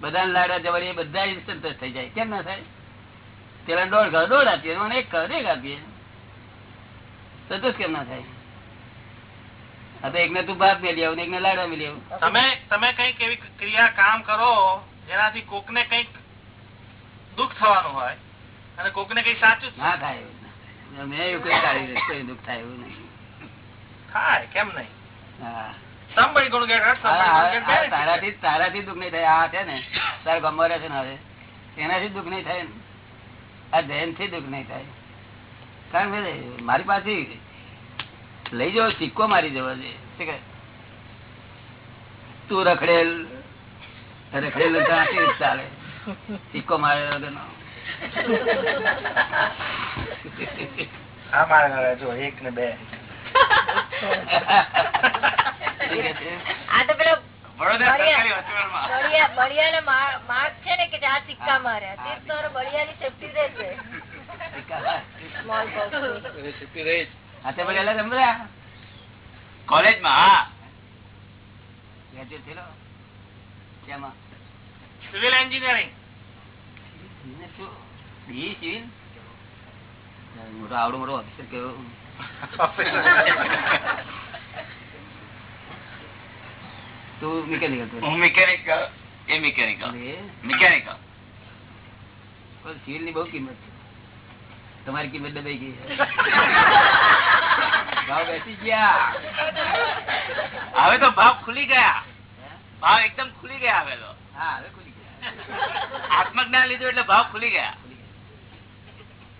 બધાને લાડવા જવડીએ બધા જ સંતોષ થઈ જાય. કેમ ના થાય? પેલા દોઢ ઘર દોઢ આપીએ. મને એક ઘર એક આપીએ. સંતોષ કેમ ના થાય? તો એકને તું ભાત મેળી આવું એકને લાડવા મેળી આવું. તમે તમે કંઈક એવી ક્રિયા કામ કરો જેનાથી કોકને કંઈક દુઃખ થવાનું હોય અને કોકને કઈ સાચું ના થાય એવું ના થાય. મેં એવું કઈ કાઢી કોઈ દુઃખ થાય એવું નહીં. થાય કેમ નહીં? આ- gonna get તારાથી તારાથી દુઃખ નહીં થાય. આ છે ને તાર ગમવારે છે ને હવે. એનાથી દુઃખ નહીં થાય આ જૈનથી દુઃખ નહીં થાય. કારણ કે મારી પાસે લઈ જવો સિક્કો મારી જવો છે? તું રખડેલ રખડેલ ચાલે? સિક્કો મારે. આ મારા જો એક ને બે? આ તો પેલો માર્ક છે ને કે આ સિક્કા માર્યા તે તો બળિયાની સેફટી રહે છે સ્મોલ પોક્સ હાથે પડેલા તમે બધા? કોલેજમાં હા? Civil engineering? મોટો આવડો મોટો ઓફિસર કેવો તું મિકેનિકલ હું મિકેનિકલ એ મિકેનિકલ મિકેનિકલ સિવિલની બહુ કિંમત છે. તમારી કિંમત દબાઈ ગઈ ભાવ બેસી ગયા. હવે તો ભાવ ખુલી ગયા. ભાવ એકદમ ખુલી ગયા હવે તો. હા હવે ખુલી આત્મજ્ઞાન લીધું એટલે ભાવ ખુલી ગયા.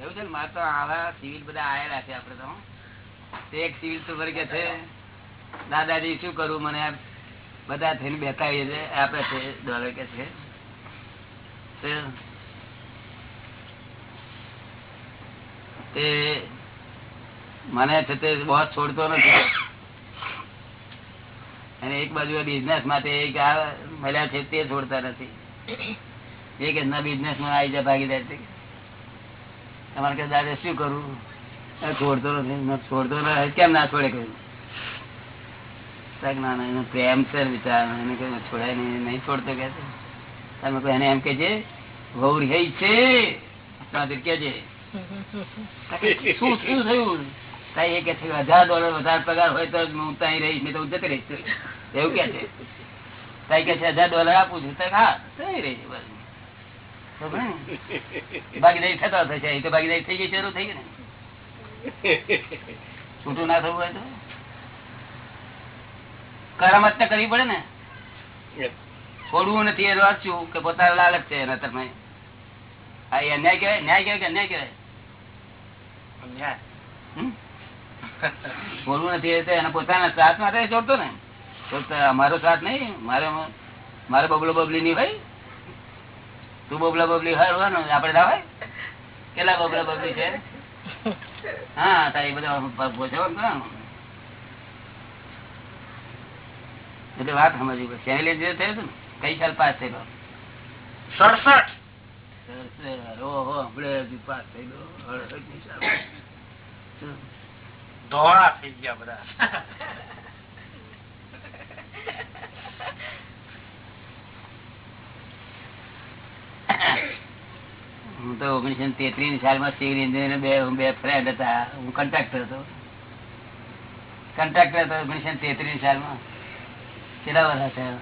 એવું છે ને, મારે તો આવા સિવિલ બધા આયેલા છે આપડે તો. એક સિવિલ તો કે છે. દાદાજી, શું કરું મને? બધા થઈને બેતાવી છે. આપે છે ડોલર કે છે. તે મને છે તે બહુ છોડતો નથી. અને એક બાજુ બિઝનેસ માટે એક આ મળ્યા છે તે છોડતા નથી. એક એમના બિઝનેસમાં આવી જાય ભાગીદાર તમારે કે દાદા, શું કરવું છોડતો નથી છોડતો કેમ ના છોડે કહ્યું ના ના પ્રેમ છે વિચાર એને છોડતો કે. તમે એને કે છે રહી છે. શું શું થયું? એ કે હજાર ડોલર પગાર હોય તો હું ત્યાં રહીશ નહીં તો રહીશ એવું કે છે. તાઈ કે છે હજાર ડોલર આપું છું તો હા થઈ રહી છે ભાગીદારી થતા થશે એ તો ભાગીદારી થઈ ગઈ શરૂ થઈ ગઈ ને. છૂટું ના થવું હોય તો. કરામત તો કરવી પડે ને. છોડવું નથી એ વાંચ્યું કે પોતાના લાલચ છે એના તમે હા એ અન્યાય કહેવાય ન્યાય કહેવાય કે અન્યાય કહેવાય? અન્યાય. બોલવું નથી એના પોતાના સાથ માટે છોડતો ને. તો અમારો સાથ નહીં. મારે મારે બબલો બબલી નહીં હોય. તું બબલા બબલી હોય આપડે ના હોય. કેટલા બબલા બબલી છે? હા તારી બધા પૂછો એટલે વાત સમજવી પડશે એને જે થયું હતું ને? કઈ સાલ પાસ થયેલો? સડસઠ. ધોળા થઈ ગયા બધા. હું તો ઓગણીસો તેત્રીસ સાલમાં સિવિલ એન્જિનિયર બે બે ફ્રેન્ડ હતા. હું કન્ટ્રાક્ટર હતો. કન્ટ્રાક્ટર હતો ઓગણીસો તેત્રીસ સાલમાં. કેટલા વર્ષ થયા?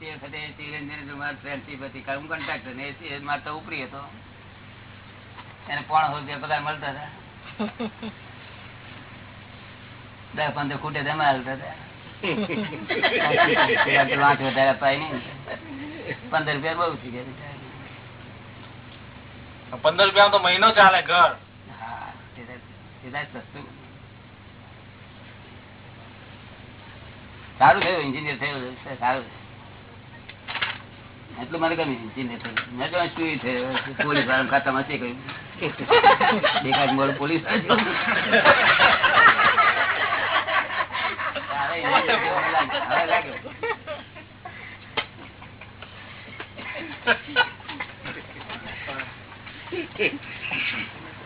તે વખતે સિવિલ એન્જિનિયર મારી ફ્રેન્ડશીપ હતી. હું કન્ટ્રાક્ટર ને એ- એ મારે તો ઉપરી હતો. એને પોણા રૂપિયા બધા મળતા હતા. દસ પંદર ખૂટે તમે હાલતા હતા પાંચ વધારે અપાય નઈ પંદર રૂપિયા બઉ થઈ ગયા પંદર રૂપિયા તો મહિનો ચાલે ઘર. હા સસ્તું. સારું થયું એન્જિનિયર થયું સારું એટલું મને ગમે એન્જિનિયર થયું. મેં તો શું થયું. પોલીસવાળા ખાતામાં છે કહ્યું દેખાય મોડું પોલીસવાળા જેવું. હવે engineer થયું, હવે લાગે, હવે લાગે.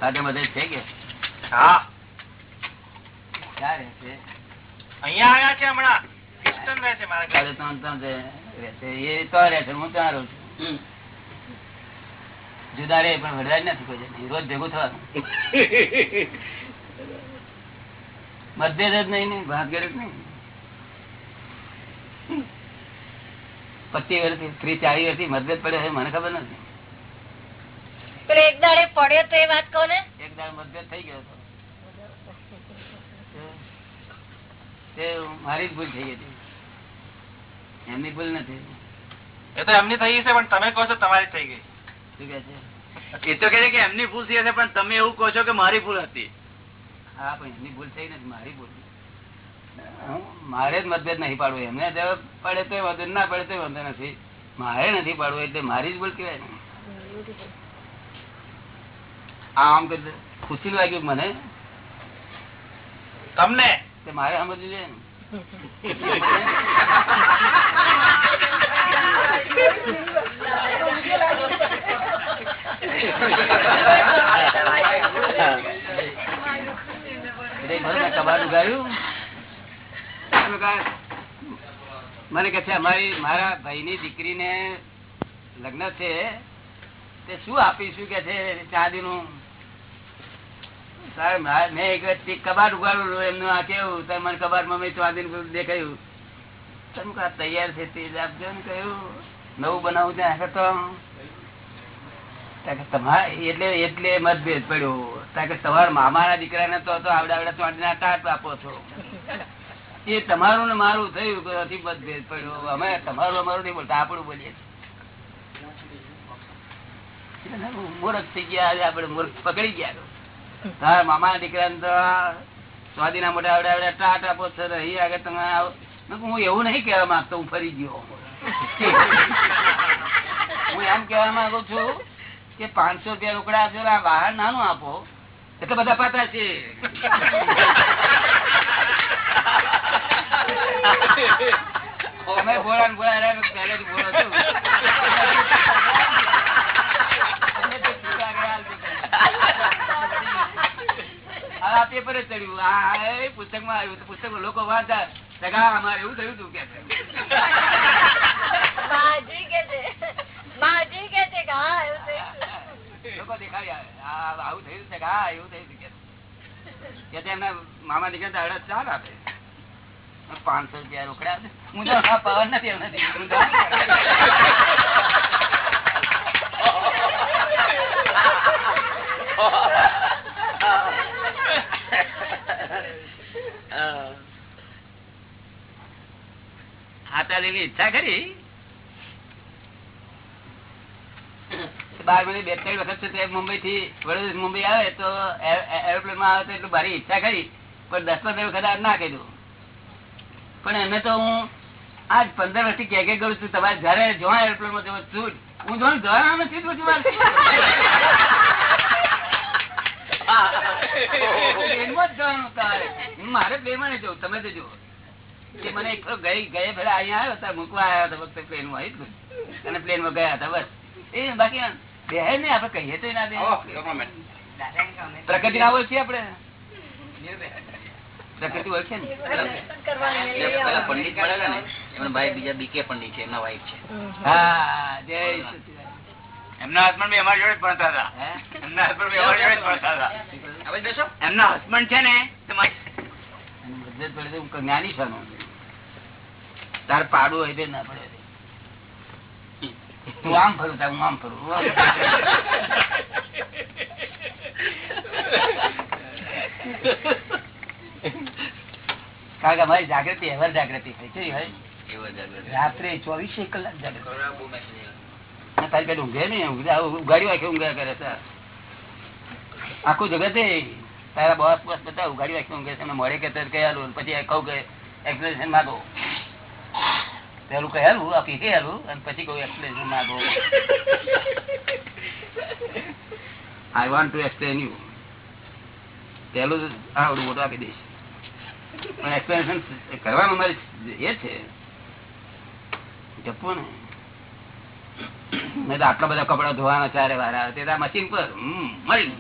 ખાતે બધે છે કે હા. ક્યાં રહે છે? અહીંયા આવ્યા છે હમણાં. Houston રહે છે મારા ઘરે. ત્રણ ત્રણ જે રહે છે. એ તો રહે છે હું ત્યાં રહું છું. જુદા રે પણ વડવા જ નથી કોઈ. રોજ ભેગું થવાનું. મતભેદ જ નહીં ભાગ્ય જ નહીં. પચીસ વર્ષથી ત્રીસ ચાલીસ વર્ષથી મતભેદ પડ્યો છે મને ખબર નથી. પેલો એક દાડે પડ્યો તો એ વાત કહો ને. એક દાડે મતભેદ થઈ ગયો હતો. મારી જ ભૂલ થઈ હતી. એમની ભૂલ નથી. એ તો એમની થઈ છે પણ તમે કહો છો તમારી થઈ ગઈ. શું કે છે? એ તો કે એમની ભૂલ થઈ હશે પણ તમે એવું કહો છો કે મારી ભૂલ હતી. હા પણ એમની ભૂલ થઈ નથી મારી ભૂલ. મારે જ મતભેદ નહીં પાડવો એમને જો પડે તો વાંધો ના પડે તો વાંધો નથી. મારે નથી પાડવો એટલે મારી જ ભૂલ કહેવાય ને. આમ કે ખુશી લાગ્યું મને. તમને? મારે સમજવું એટલે કબાટ ઉગાડ્યું. મને કે છે, અમારી, મારા ભાઈની દીકરીને લગ્ન છે, તે શું આપીશું કે છે ચાંદી નું મેં એક વ્યક્તિ કબાટ ઉગાડું એમનું આ કેવું? મને કબાટમાં મેં ચાંદી દેખાયું. તમે કા તૈયાર છે તે આપજો. ને કહ્યું, નવું બનાવું ત્યાં તો. એટલે એટલે મતભેદ પડ્યો. કારણ કે તમારા મામાના દીકરાને તો આવડે આવડા ચાંદી ચોંટીના ટાટ આપો છો. એ તમારું ને મારું થયું નથી મતભેદ પડ્યો. અમે તમારું અમારું નહીં બોલતા, આપણું બોલીએ. મૂર્ખ થઈ ગયા આપડે મૂર્ખ પકડી ગયા તારા મામા દીકરાને તો સ્વાદી ના મોટા આવડે આવડે ટાટ આપો ને, અહીં આગળ તમે આવો. હું એવું નહીં કેવા માંગતો, હું ફરી ગયો. હું એમ કેવા માંગુ છું કે પાંચસો રૂપિયા રોકડા આપજો બહાર નાનું આપો. એટલે બધા પાતા છે. તમે બોલા બોલા પહેલેથી બોલો છો. આ પેપર જ ચડ્યું. આ આવ્યું લોકો વાંચતા સગા અમારે એવું થયું હતું કે. લોકો દેખાડી આવે. આવું થયું છે કે હા એવું થયું કે મામા દીકરા તો અડદ ચાલ આપે. પાંચસો રૂપિયા રોકડા હું તો આ પાવર નથી નથી. હું ઈચ્છા કરી બાર મહિને બે ત્રણ વખત છે તે મુંબઈ થી વડોદરા મુંબઈ આવે તો એરોપ્લેનમાં આવે તો એટલું ભારી ઈચ્છા કરી પણ દસ પંદર વખત ના કીધું. પણ એમને તો હું આજ પંદર વર્ષથી ક્યાં ક્યાં કરું છું. તમારે જયારે જોવા એરપ્લેનમાં જવું છું હું જોવાનું જવાનું નથી જવાનું તમારે. મારે. બે મને જવું. તમે તો જુઓ. મને એક ગઈ ગયા પેલા અહીંયા આવ્યો હતા મૂકવા આવ્યા હતા વખતે પ્લેનમાં આવી જ. અને પ્લેનમાં ગયા હતા બસ. એ બાકી બે ને આપડે કહીએ તો એના પ્રગતિ ના હોય છીએ આપડે પ્રકૃતિ ઓળખે ને? પેલા પંડિત મળેલા ને એમના ભાઈ બીજા બીકે પંડિત છે એમના વાઈફ છે. હા જય સચિદાનંદ. એમના હસબન્ડ બી અમારી જોડે જ ભણતા હતા. એમના હસબન્ડ બી અમારી જોડે જ ભણતા હતા. એમના હસબન્ડ છે ને તમારી તો જ્ઞાની છે તાર પાડું હોય તે ના પડે. તું આમ ફરું તાર હું આમ ફરું. હું આમ ફરું. કારણ કે અમારી જાગૃતિ એવર જાગૃતિ હોય છે રાત્રે ચોવીસે કલાક જાગૃતિ. તારી પેલી ઊંઘે ને ઉગાડી વાંખે ઊંઘ્યા કરે છે. આખું જગતે તારા બોસ બોસ બધા ઉગાડી વાંખે ઊંઘે છે. મળે કે તરત કહેલું પછી કહું કે એક્સપ્લેનેશન માગો. પેલું કહેલું આપી કહેલું અને પછી કહું એક્સપ્લેનેશન માગો. I want to explain you પેલું આવડું મોટું આપી દઈશ. પણ એક્સપ્લેનેશન કરવાનું મારે એ છે. જપવું ને. મેં તો આટલા બધા કપડા ધોવાના ચારે વાર આવે તે મશીન પર મળી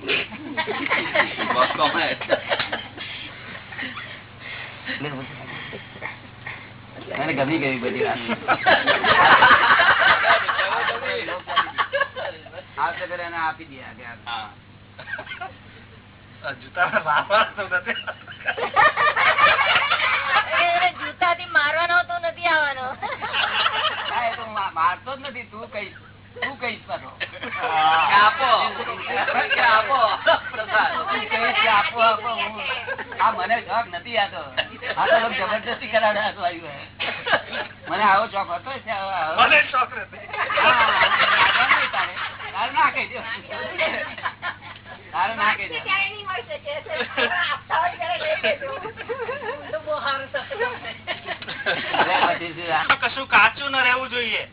મને ગમી ગઈ બધી વાત. આપી દે મારવાનો તો નથી આવવાનો. મારતો જ નથી. તું તું આપો. આપો. આપો આપો. આ મને શોખ નથી આતો આ તો લોકો જબરદસ્તી કરાવડે આવ્યું મને આવો શોખ હતો. મને શોખ નથી. ના કહી દો. કશું કાચું ન રહેવું જોઈએ.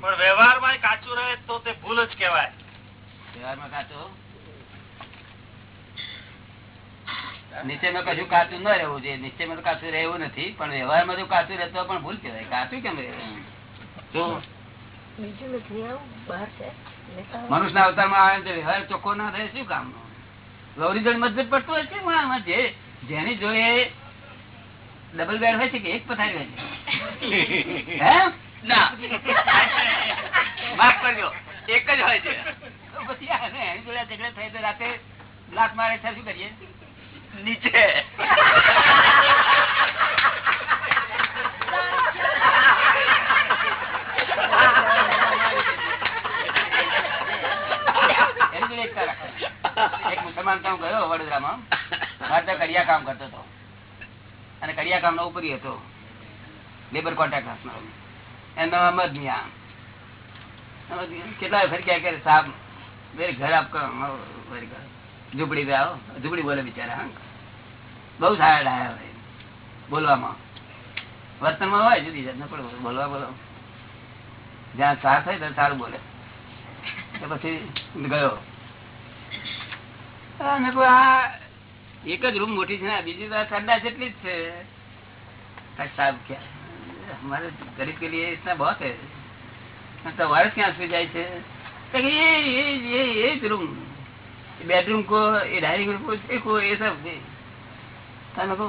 પણ વ્યવહારમાં કાચું રહે તો તે ભૂલ જ કેવાય વ્યવહારમાં કાચો? નિશ્ચયમાં કશું કાચું ન રહેવું જોઈએ. નિશ્ચયમાં તો કાચું રહેવું નથી. પણ વ્યવહારમાં જો કાચું રહેતો પણ ભૂલ કહેવાય. કાચું કેમ રહેવું શું બીજું નથી આવું બહાર છે. મનુષ્ય અવતારમાં આવે વ્યવહાર ચોખ્ખો ના થાય શું કામ નો જોડે મતભેદ પડતો હોય છે જે જેની જોડે ડબલ બેડ હોય છે કે એક પથારી હોય છે? હે? ના. માફ કરજો એક જ હોય છે. પછી એની જોડે ઝઘડા થાય તો રાતે લાત મારે શું કરીએ? નીચે એની જોડે એકતા રાખો. હું ગયો વડોદરામાં. મારે કડિયા કામ કરતો હતો. અને કડિયા કામનો ઉપરી હતો. લેબર કોન્ટ્રાક્ટ એનો અમદ મિયા કેટલા ફરી ક્યાં કરે. સાહેબ મેરે ઘર. આપકો ઝુંપડી પે આવો. ઝુંપડી બોલે બિચારા બહુ સારા ડાયા હોય. બોલવામાં. વર્તનમાં હોય, જુદી જાત પણ બોલવા બોલો જ્યાં સાફ હોય ત્યાં સારું બોલે. પછી ગયો. એક જ રૂમ મોટી છે ને બીજી તો ઠંડા જેટલી જ છે. અમારે ગરીબ કે લીએ ઇતના સવારે ક્યાં સુઈ જાય છે? એ રૂમ. બેડરૂમ કો, એ ડાઇનિંગ રૂમ કો, એ સબ તમે કહો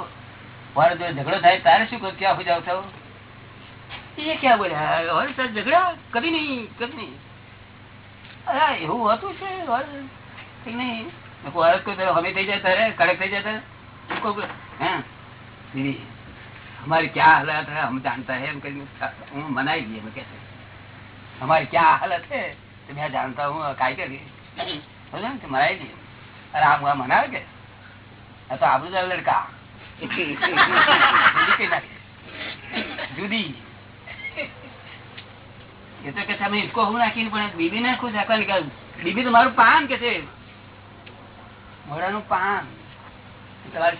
મારો જો ઝઘડો થાય તારે શું કહો, ક્યાં જાવ છો એ ક્યાં બોલ્યા અરે સર ઝઘડા? કદી નહીં કદી નહીં. એવું હતું છે નહીં. મેં કહું, હમારે કોઈ तरह हमें થઈ જાય તારે કડક થઈ જાય તારે उनको को- हैं दीदी हमारी क्या हालत है हम जानता है हम कहीं હું મનાઈ ગઈ मैं कहते हमारी क्या हालत है तो मैं जानता हूँ काय कर बोले ना, तो मनाई गई अरे आप वहाँ मनावे के આ તો આપણું જ લડકા જુદી કઈ નાખી જુદી તમે હિસકો હું નાખીને પણ બીબી ને ખુશ રાખવાની કહ્યું બીબી તો મારું પાન કે છે મોડાનું પાન. તમારે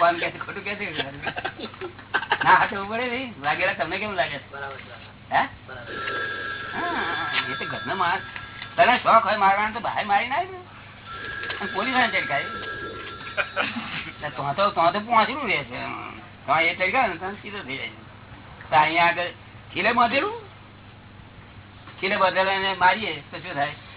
પાન કે ખોટું કે ના નહીં. લાગેલા તમને કેમ લાગે? એ તો ઘરનો માણસ. તને શોખ હોય મારવાનો તો બહાર મારી નાખ પોલીસવાળા ચડકાય. તો તો તો તો પહોંચેલું રહે છે. તો એ ચડકાય ને સીધો થઈ જાય તો અહીંયા આગળ ખીલે બાંધેલું ખીલે બધા એને મારીએ તો શું થાય?